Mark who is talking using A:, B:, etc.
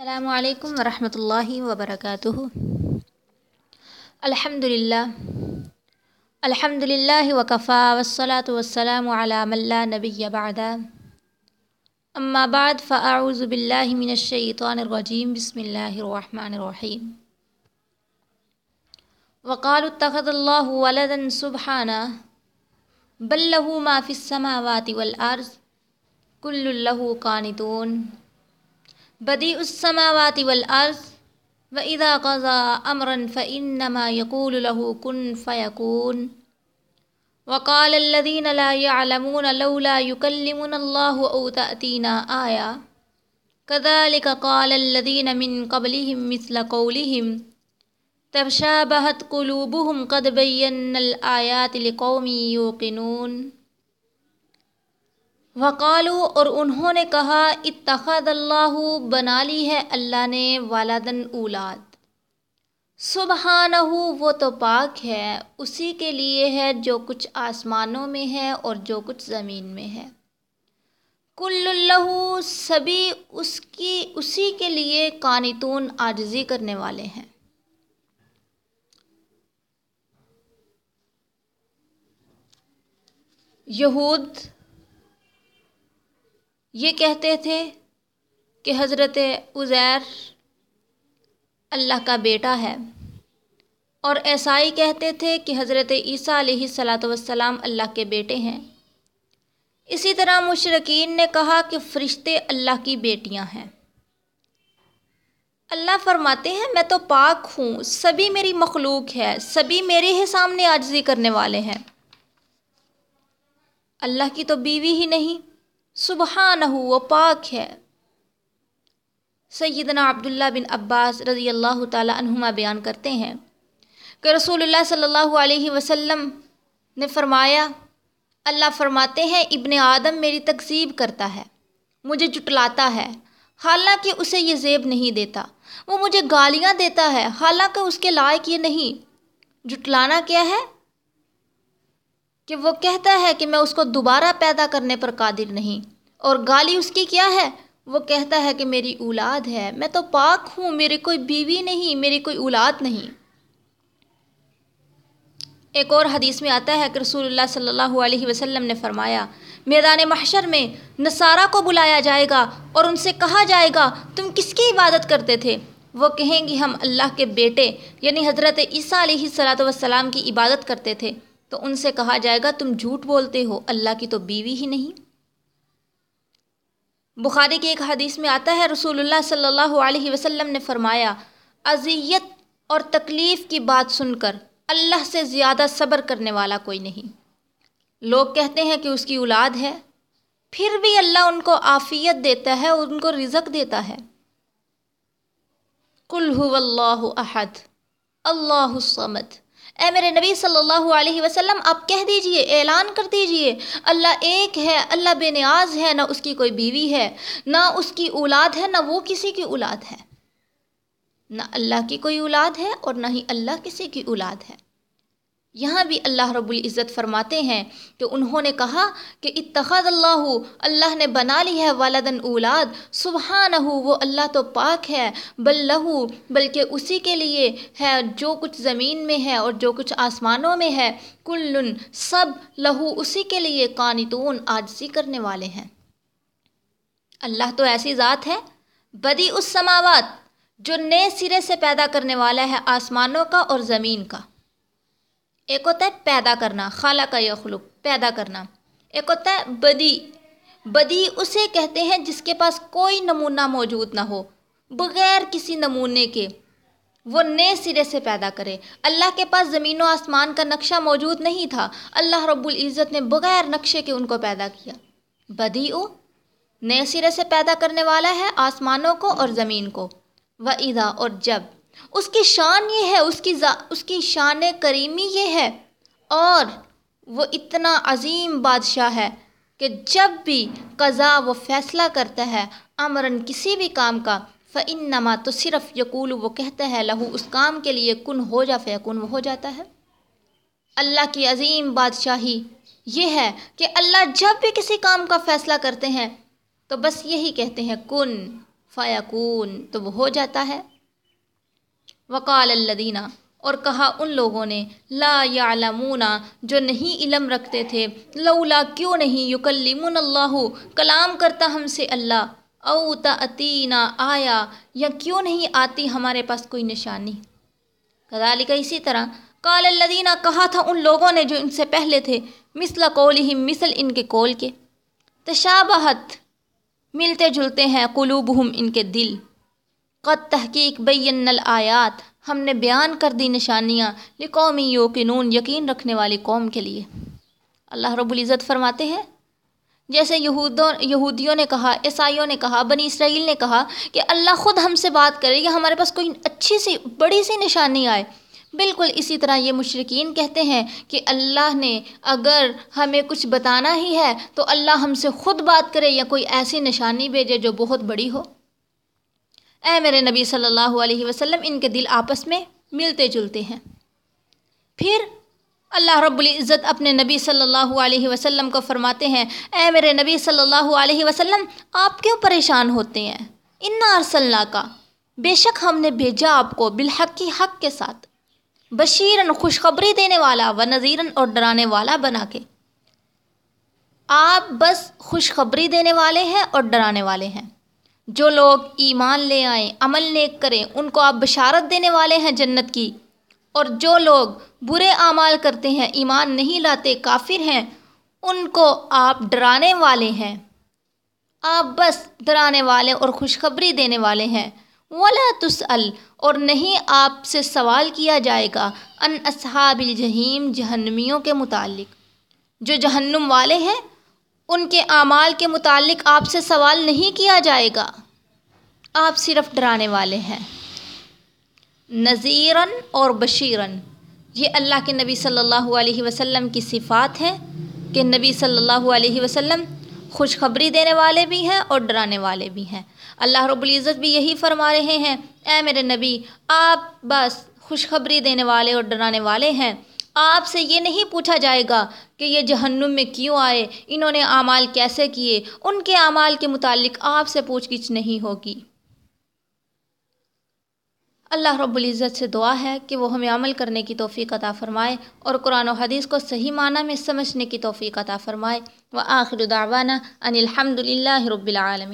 A: السلام علیکم ورحمۃ اللہ وبرکاتہ۔ الحمد للہ الحمد للہ وکفا والصلاة والسلام علی من لا نبی بعد۔ اما بعد، فاعوذ باللہ من الشیطان الرجیم۔ بسم اللہ الرحمن الرحیم۔ وقالوا اتخذ اللہ ولدا سبحانہ۔ بل له ما في السماوات والارض۔ كل له قانتون۔ بدیع السماوات والارض واذا قضى امرا فانما يقول له كن فيكون وقال الذين لا يعلمون لولا يكلمنا الله او تاتينا آية كذلك قال الذين من قبلهم مثل قولهم تشابهت قلوبهم قد بينا الآيات لقوم يوقنون وقالو اور انہوں نے کہا، اتخذ اللہ بنا لی ہے اللہ نے والدن اولاد۔ سبحانہ وہ تو پاک ہے، اسی کے لیے ہے جو کچھ آسمانوں میں ہے اور جو کچھ زمین میں ہے۔ کل اللہ سبھی اس کی، اسی کے لیے قانتون عاجزی کرنے والے ہیں۔ یہود یہ کہتے تھے کہ حضرت عزیر اللہ کا بیٹا ہے اور عیسائی کہتے تھے کہ حضرت عیسیٰ علیہ الصلاۃ والسلام اللہ کے بیٹے ہیں۔ اسی طرح مشرقین نے کہا کہ فرشتے اللہ کی بیٹیاں ہیں۔ اللہ فرماتے ہیں، میں تو پاک ہوں، سبھی میری مخلوق ہے، سبھی میرے ہی سامنے عاجزی کرنے والے ہیں۔ اللہ کی تو بیوی ہی نہیں سبحانہ وہ پاک ہے۔ سیدنا عبداللہ بن عباس رضی اللہ تعالی عنہما بیان کرتے ہیں کہ رسول اللہ صلی اللہ علیہ وسلم نے فرمایا، اللہ فرماتے ہیں، ابن آدم میری تقسیب کرتا ہے، مجھے جٹلاتا ہے، حالانکہ اسے یہ زیب نہیں دیتا۔ وہ مجھے گالیاں دیتا ہے، حالانکہ اس کے لائق یہ نہیں۔ جٹلانا کیا ہے؟ کہ وہ کہتا ہے کہ میں اس کو دوبارہ پیدا کرنے پر قادر نہیں۔ اور گالی اس کی کیا ہے؟ وہ کہتا ہے کہ میری اولاد ہے۔ میں تو پاک ہوں، میری کوئی بیوی نہیں، میری کوئی اولاد نہیں۔ ایک اور حدیث میں آتا ہے کہ رسول اللہ صلی اللہ علیہ وسلم نے فرمایا، میدان محشر میں نصارہ کو بلایا جائے گا اور ان سے کہا جائے گا، تم کس کی عبادت کرتے تھے؟ وہ کہیں گے، ہم اللہ کے بیٹے یعنی حضرت عیسیٰ علیہ الصلاۃ والسلام کی عبادت کرتے تھے۔ تو ان سے کہا جائے گا، تم جھوٹ بولتے ہو، اللہ کی تو بیوی ہی نہیں۔ بخاری کی ایک حدیث میں آتا ہے، رسول اللہ صلی اللہ علیہ وسلم نے فرمایا، اذیت اور تکلیف کی بات سن کر اللہ سے زیادہ صبر کرنے والا کوئی نہیں۔ لوگ کہتے ہیں کہ اس کی اولاد ہے، پھر بھی اللہ ان کو عافیت دیتا ہے اور ان کو رزق دیتا ہے۔ کل هو اللہ احد، اللہ الصمد۔ اے میرے نبی صلی اللہ علیہ وسلم، آپ کہہ دیجیے، اعلان کر دیجیے، اللہ ایک ہے، اللہ بے نیاز ہے، نہ اس کی کوئی بیوی ہے، نہ اس کی اولاد ہے، نہ وہ کسی کی اولاد ہے۔ نہ اللہ کی کوئی اولاد ہے اور نہ ہی اللہ کسی کی اولاد ہے۔ یہاں بھی اللہ رب العزت فرماتے ہیں کہ انہوں نے کہا کہ اتخذ اللہ اللہ نے بنا لی ہے والدن اولاد، سبحانہ، وہ اللہ تو پاک ہے، بل لہو بلکہ اسی کے لیے ہے جو کچھ زمین میں ہے اور جو کچھ آسمانوں میں ہے، کل سب لہو اسی کے لیے قانتون آجزی کرنے والے ہیں۔ اللہ تو ایسی ذات ہے بدی اس سماوات جو نئے سرے سے پیدا کرنے والا ہے آسمانوں کا اور زمین کا۔ ایک ہوتا ہے پیدا کرنا خالہ کا یخلق پیدا کرنا۔ ایک ہوتا ہے بدی۔ بدی اسے کہتے ہیں جس کے پاس کوئی نمونہ موجود نہ ہو، بغیر کسی نمونے کے۔ وہ نئے سرے سے پیدا کرے۔ اللہ کے پاس زمین و آسمان کا نقشہ موجود نہیں تھا۔ اللہ رب العزت نے بغیر نقشے کے ان کو پیدا کیا۔ بدی او، نئے سرے سے پیدا کرنے والا ہے آسمانوں کو اور زمین کو۔ و ادا اور جب۔ اس کی شان یہ ہے، اس کی اس کی شان کریمی یہ ہے۔ اور وہ اتنا عظیم بادشاہ ہے کہ جب بھی قضا وہ فیصلہ کرتا ہے امراً کسی بھی کام کا فعنما تو صرف یقول، وہ کہتا ہے لہو اس کام کے لیے کن ہو جا فیکن وہ ہو جاتا ہے۔ اللہ کی عظیم بادشاہی یہ ہے کہ اللہ جب بھی کسی کام کا فیصلہ کرتے ہیں تو بس یہی کہتے ہیں، کن فیقون تو وہ ہو جاتا ہے۔ وقال الدینہ اور کہا ان لوگوں نے، لا یعلمون جو نہیں علم رکھتے تھے، لولا کیوں نہیں یکلمون اللہ، کلام کرتا ہم سے اللہ، او تأتینا آیا، یا کیوں نہیں آتی ہمارے پاس کوئی نشانی؟ کذالک اسی طرح، قال الذین، کہا تھا ان لوگوں نے جو ان سے پہلے تھے، مثل قولہم، مثل ان کے قول کے۔ تشابہت، ملتے جلتے ہیں، قلوبہم ان کے دل۔ قد تحقیق بین الآیات، ہم نے بیان کر دی نشانیاں لقومی یوقنون، یقین رکھنے والی قوم کے لیے۔ اللہ رب العزت فرماتے ہیں، جیسے یہودوں، یہودیوں نے کہا، عیسائیوں نے کہا، بنی اسرائیل نے کہا کہ اللہ خود ہم سے بات کرے یا ہمارے پاس کوئی اچھی سی، بڑی سی نشانی آئے۔ بالکل اسی طرح یہ مشرقین کہتے ہیں کہ اللہ نے اگر ہمیں کچھ بتانا ہی ہے تو اللہ ہم سے خود بات کرے یا کوئی ایسی نشانی بھیجے جو بہت بڑی ہو۔ اے میرے نبی صلی اللہ علیہ وسلم، ان کے دل آپس میں ملتے جلتے ہیں۔ پھر اللہ رب العزت اپنے نبی صلی اللہ علیہ وسلم کو فرماتے ہیں، اے میرے نبی صلی اللہ علیہ وسلم، آپ کیوں پریشان ہوتے ہیں؟ انا ارسلنا کا بے شک ہم نے بھیجا آپ کو بالحق کی حق کے ساتھ۔ بشیرن خوشخبری دینے والا و نذیرن اور ڈرانے والا بنا کے۔ آپ بس خوشخبری دینے والے ہیں اور ڈرانے والے ہیں۔ جو لوگ ایمان لے آئیں، عمل نیک کریں، ان کو آپ بشارت دینے والے ہیں جنت کی۔ اور جو لوگ برے اعمال کرتے ہیں، ایمان نہیں لاتے، کافر ہیں، ان کو آپ ڈرانے والے ہیں۔ آپ بس ڈرانے والے اور خوشخبری دینے والے ہیں۔ ولا تسأل، اور نہیں آپ سے سوال کیا جائے گا۔ ان اصحاب الجحیم جہنمیوں کے متعلق۔ جو جہنم والے ہیں ان کے اعمال کے متعلق آپ سے سوال نہیں کیا جائے گا۔ آپ صرف ڈرانے والے ہیں۔ نذیرن اور بشیرن یہ اللہ کے نبی صلی اللہ علیہ وسلم کی صفات ہیں کہ نبی صلی اللہ علیہ وسلم خوشخبری دینے والے بھی ہیں اور ڈرانے والے بھی ہیں۔ اللہ رب العزت بھی یہی فرما رہے ہیں، اے میرے نبی، آپ بس خوشخبری دینے والے اور ڈرانے والے ہیں۔ آپ سے یہ نہیں پوچھا جائے گا کہ یہ جہنم میں کیوں آئے، انہوں نے اعمال کیسے کیے؟ ان کے اعمال کے متعلق آپ سے پوچھ گچھ نہیں ہوگی۔ اللہ رب العزت سے دعا ہے کہ وہ ہمیں عمل کرنے کی توفیق عطا فرمائے اور قرآن و حدیث کو صحیح معنی میں سمجھنے کی توفیق عطا فرمائے۔ و آخر دعوانا ان الحمد للہ رب العالمین۔